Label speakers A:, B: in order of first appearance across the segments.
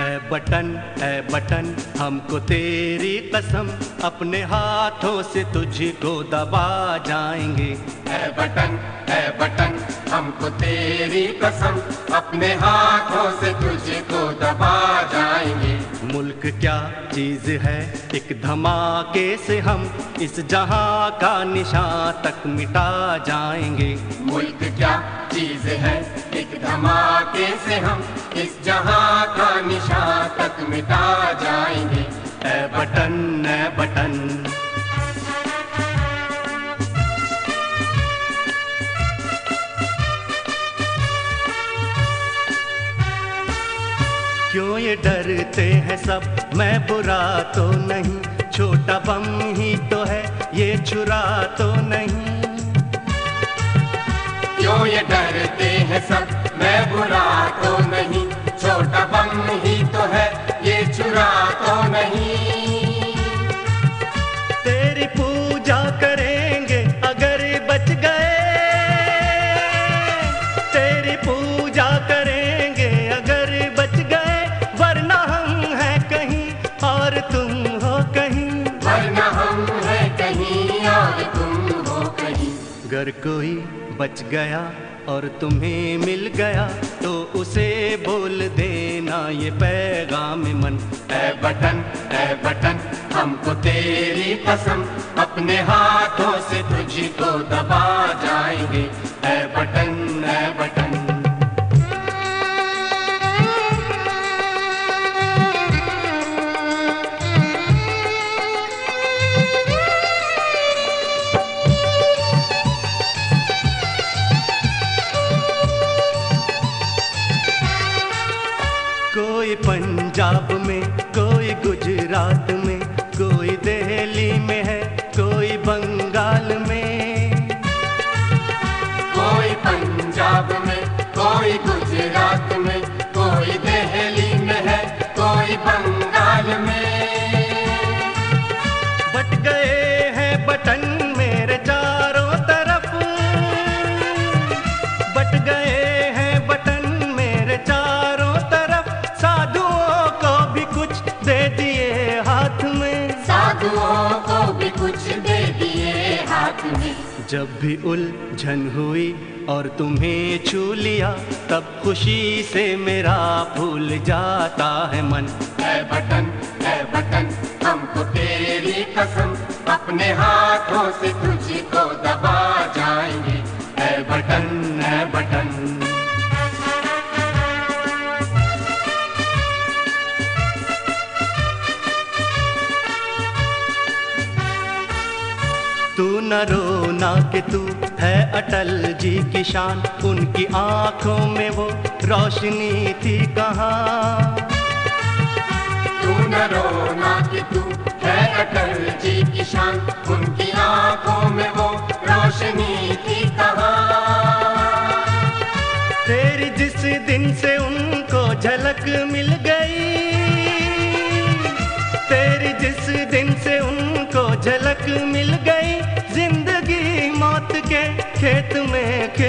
A: ए button ऐ button, हमको तेरी कसम। अपने हाथों से तुझको दबा जाएँगे।
B: ऐ बटन ऐ बटन, हमको तेरी कसम। अपने हाथों से तुझको दबा जाएँगे।
A: मुल्क क्या चीज़ है? एक धमाके से हम इस जहाँ का निशान तक मिटा जाएँगे।
B: मुल्क क्या चीज़ है? एक धमाके से हम इस जहाँ का निशान तक मिटा जाएँगे।
A: ए बटन ए बटन। क्यों ये डरते हैं सब? मैं बुरा तो नहीं, छोटा बम ही तो है, ये छुरा तो नहीं।
B: क्यों ये डरते हैं सब? मैं बुरा तो नहीं, छोटा बम ही तो है, ये चुरा तो नहीं।
A: अगर कोई बच गया और तुम्हें मिल गया तो उसे बोल देना ये पैगाम मन।
B: है बटन है बटन, हमको तेरी कसम, अपने हाथों से तुझको दबा जाएँगे। है बटन है बटन
A: कोई पंजाब में कोई गुजरात हाथ में जब भी उलझन हुई और तुम्हें छू लिया तब खुशी से मेरा भूल जाता है मन।
B: है बटन है बटन हमको तेरी कसम अपने हाथों से
A: तू न रोना कि तू है अटल जी की शान। उनकी आँखों में वो रोशनी थी कहाँ।
B: तू न रोना कि तू है अटल जी की शान। उनकी आँखों में वो रोशनी थी कहाँ।
A: तेरी जिस दिन से उनको झलक मिल गई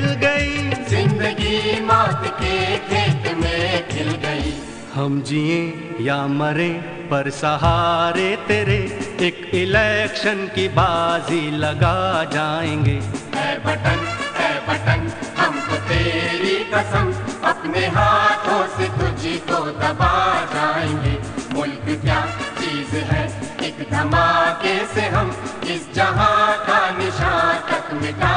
A: खिल गई।
B: ज़िंदगी मौत के खेत में खिल गई।
A: हम जिए या मरे पर सहारे तेरे एक इलेक्शन की बाजी लगा जाएँगे।
B: है बटन है बटन हमको तेरी कसम अपने हाथों से तुझको दबा जाएँगे। मुल्क क्या चीज़ है एक धमाके से हम इस जहाँ का निशान तक मिटा